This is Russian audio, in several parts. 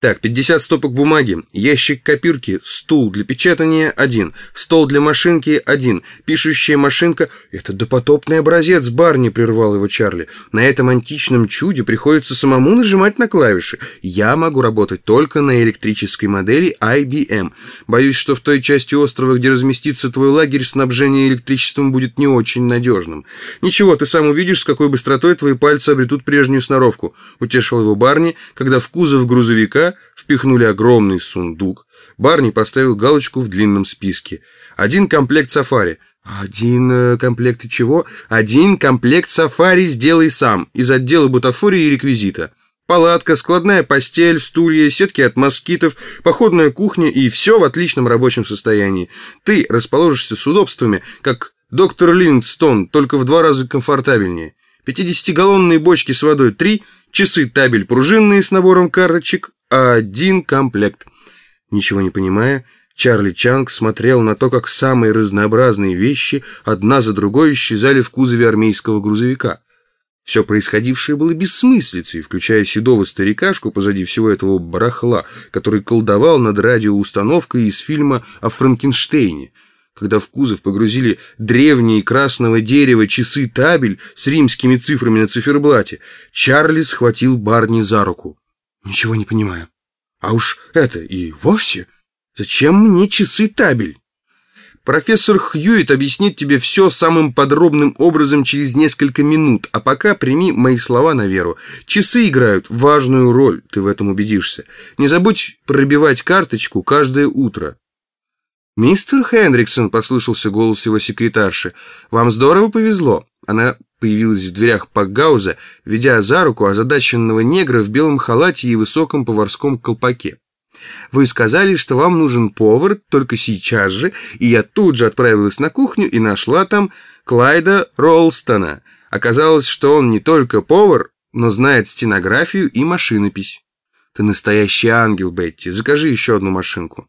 Так, 50 стопок бумаги, ящик копирки, стул для печатания – один, стол для машинки – один, пишущая машинка – это допотопный образец, Барни прервал его Чарли. На этом античном чуде приходится самому нажимать на клавиши. Я могу работать только на электрической модели IBM. Боюсь, что в той части острова, где разместится твой лагерь, снабжение электричеством будет не очень надежным. Ничего, ты сам увидишь, с какой быстротой твои пальцы обретут прежнюю сноровку. Утешил его Барни, когда в кузов грузовика впихнули огромный сундук. Барни поставил галочку в длинном списке. Один комплект сафари. Один э, комплект чего? Один комплект сафари сделай сам, из отдела бутафории и реквизита. Палатка, складная постель, стулья, сетки от москитов, походная кухня и все в отличном рабочем состоянии. Ты расположишься с удобствами, как доктор Линдстон, только в два раза комфортабельнее. 50-галлонные бочки с водой 3, часы табель пружинные с набором карточек один комплект. Ничего не понимая, Чарли Чанг смотрел на то, как самые разнообразные вещи одна за другой исчезали в кузове армейского грузовика. Все происходившее было бессмыслицей, включая седого старикашку позади всего этого барахла, который колдовал над радиоустановкой из фильма о Франкенштейне, когда в кузов погрузили древние красного дерева часы-табель с римскими цифрами на циферблате. Чарли схватил Барни за руку. Ничего не понимаю. А уж это и вовсе. Зачем мне часы табель? Профессор Хьюит объяснит тебе все самым подробным образом через несколько минут, а пока прими мои слова на веру. Часы играют важную роль, ты в этом убедишься. Не забудь пробивать карточку каждое утро. «Мистер Хендриксон», — послышался голос его секретарши, — «вам здорово повезло». Она появилась в дверях Пакгауза, ведя за руку озадаченного негра в белом халате и высоком поварском колпаке. «Вы сказали, что вам нужен повар только сейчас же, и я тут же отправилась на кухню и нашла там Клайда Ролстона. Оказалось, что он не только повар, но знает стенографию и машинопись. Ты настоящий ангел, Бетти. Закажи еще одну машинку.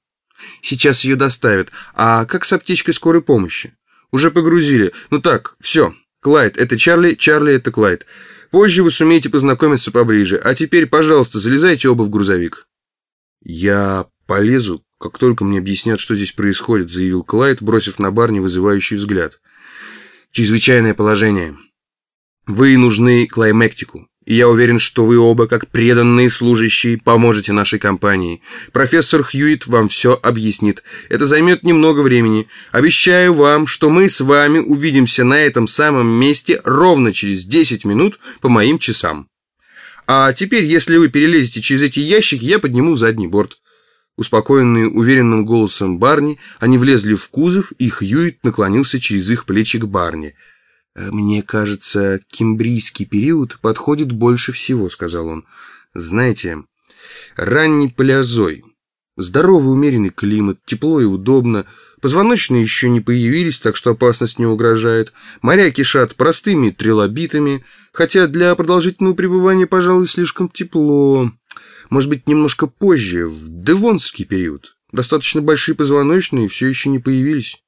Сейчас ее доставят. А как с аптечкой скорой помощи? Уже погрузили. Ну так, все, Клайд, это Чарли, Чарли, это Клайд. Позже вы сумеете познакомиться поближе. А теперь, пожалуйста, залезайте оба в грузовик. Я полезу, как только мне объяснят, что здесь происходит, заявил Клайд, бросив на барни вызывающий взгляд. Чрезвычайное положение. Вы нужны Клаймектику. И я уверен, что вы оба, как преданные служащие, поможете нашей компании. Профессор Хьюит вам все объяснит. Это займет немного времени. Обещаю вам, что мы с вами увидимся на этом самом месте ровно через 10 минут по моим часам. А теперь, если вы перелезете через эти ящики, я подниму задний борт. Успокоенные уверенным голосом Барни, они влезли в кузов, и Хьюит наклонился через их плечи к Барни – «Э, «Мне кажется, кембрийский период подходит больше всего», — сказал он. «Знаете, ранний палеозой. Здоровый умеренный климат, тепло и удобно. Позвоночные еще не появились, так что опасность не угрожает. Моря кишат простыми трилобитами, хотя для продолжительного пребывания, пожалуй, слишком тепло. Может быть, немножко позже, в девонский период. Достаточно большие позвоночные все еще не появились».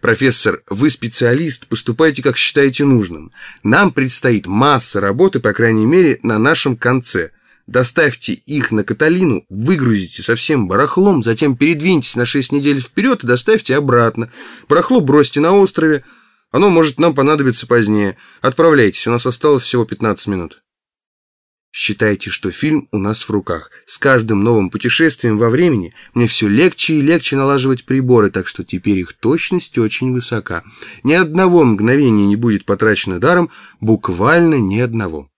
«Профессор, вы специалист, поступайте, как считаете нужным. Нам предстоит масса работы, по крайней мере, на нашем конце. Доставьте их на Каталину, выгрузите со всем барахлом, затем передвиньтесь на 6 недель вперед и доставьте обратно. Барахло бросьте на острове, оно может нам понадобиться позднее. Отправляйтесь, у нас осталось всего 15 минут». Считайте, что фильм у нас в руках. С каждым новым путешествием во времени мне все легче и легче налаживать приборы, так что теперь их точность очень высока. Ни одного мгновения не будет потрачено даром, буквально ни одного.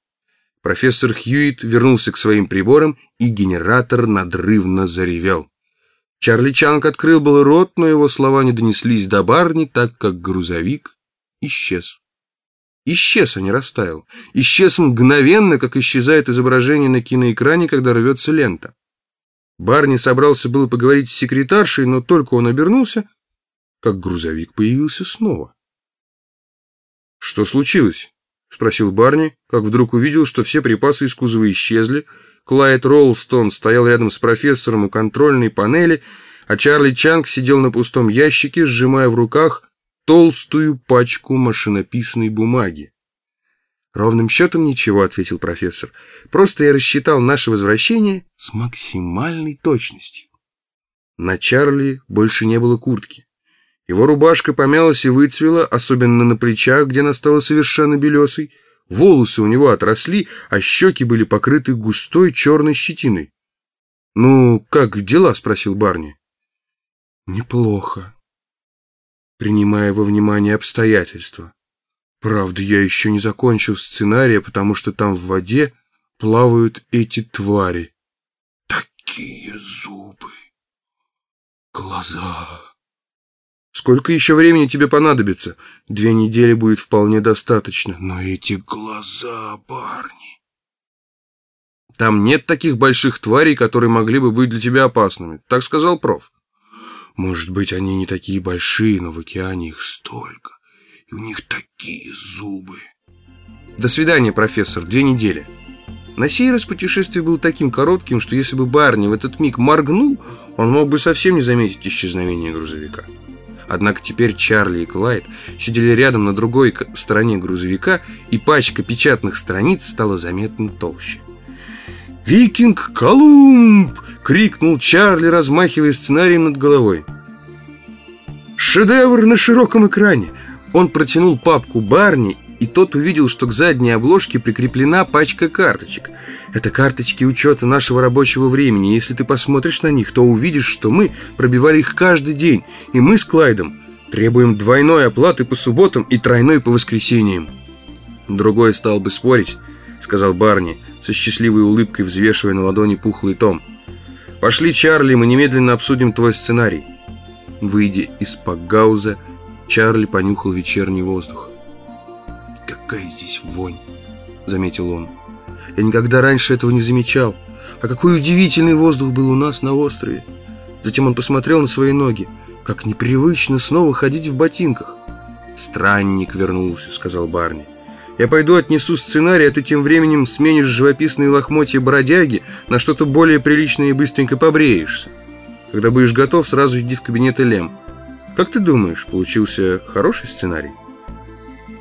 Профессор Хьюит вернулся к своим приборам, и генератор надрывно заревел. Чарли Чанг открыл был рот, но его слова не донеслись до барни, так как грузовик исчез. Исчез, а не растаял. Исчез мгновенно, как исчезает изображение на киноэкране, когда рвется лента. Барни собрался было поговорить с секретаршей, но только он обернулся, как грузовик появился снова. «Что случилось?» — спросил Барни, как вдруг увидел, что все припасы из кузова исчезли, Клайд Роллстон стоял рядом с профессором у контрольной панели, а Чарли Чанг сидел на пустом ящике, сжимая в руках толстую пачку машинописной бумаги. «Ровным счетом ничего», — ответил профессор. «Просто я рассчитал наше возвращение с максимальной точностью». На Чарли больше не было куртки. Его рубашка помялась и выцвела, особенно на плечах, где она стала совершенно белесой. Волосы у него отросли, а щеки были покрыты густой черной щетиной. «Ну, как дела?» — спросил Барни. «Неплохо», принимая во внимание обстоятельства. Правда, я еще не закончил сценария, потому что там в воде плавают эти твари. Такие зубы, глаза. Сколько еще времени тебе понадобится? Две недели будет вполне достаточно. Но эти глаза, парни... Там нет таких больших тварей, которые могли бы быть для тебя опасными. Так сказал проф. Может быть, они не такие большие, но в океане их столько. И у них такие зубы. До свидания, профессор. Две недели. На сей раз путешествие было таким коротким, что если бы Барни в этот миг моргнул, он мог бы совсем не заметить исчезновение грузовика. Однако теперь Чарли и Клайд сидели рядом на другой стороне грузовика, и пачка печатных страниц стала заметно толще. «Викинг Колумб!» — крикнул Чарли, размахивая сценарием над головой. «Шедевр на широком экране!» Он протянул папку Барни, и тот увидел, что к задней обложке прикреплена пачка карточек. Это карточки учета нашего рабочего времени. Если ты посмотришь на них, то увидишь, что мы пробивали их каждый день, и мы с Клайдом требуем двойной оплаты по субботам и тройной по воскресеньям. Другой стал бы спорить, сказал Барни, со счастливой улыбкой взвешивая на ладони пухлый том. «Пошли, Чарли, мы немедленно обсудим твой сценарий». Выйдя из Пакгауза, Чарли понюхал вечерний воздух. «Какая здесь вонь!» — заметил он. «Я никогда раньше этого не замечал. А какой удивительный воздух был у нас на острове!» Затем он посмотрел на свои ноги. «Как непривычно снова ходить в ботинках!» «Странник вернулся», — сказал Барни. Я пойду отнесу сценарий, а ты тем временем сменишь живописные лохмотья бродяги на что-то более приличное и быстренько побреешься. Когда будешь готов, сразу иди в кабинет Элем. Как ты думаешь, получился хороший сценарий?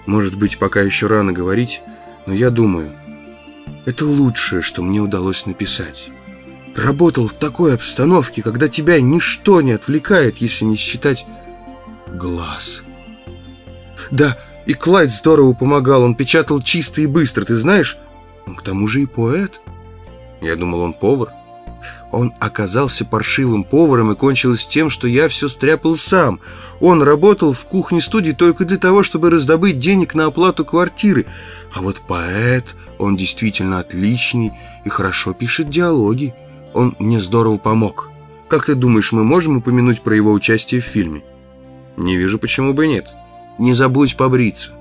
Может быть, пока еще рано говорить, но я думаю, это лучшее, что мне удалось написать. Работал в такой обстановке, когда тебя ничто не отвлекает, если не считать глаз. Да, и Клайд здорово помогал, он печатал чисто и быстро, ты знаешь? Он к тому же и поэт. Я думал, он повар. Он оказался паршивым поваром и кончилось тем, что я все стряпал сам. Он работал в кухне-студии только для того, чтобы раздобыть денег на оплату квартиры. А вот поэт, он действительно отличный и хорошо пишет диалоги. Он мне здорово помог. Как ты думаешь, мы можем упомянуть про его участие в фильме? Не вижу, почему бы нет. Не забудь побриться.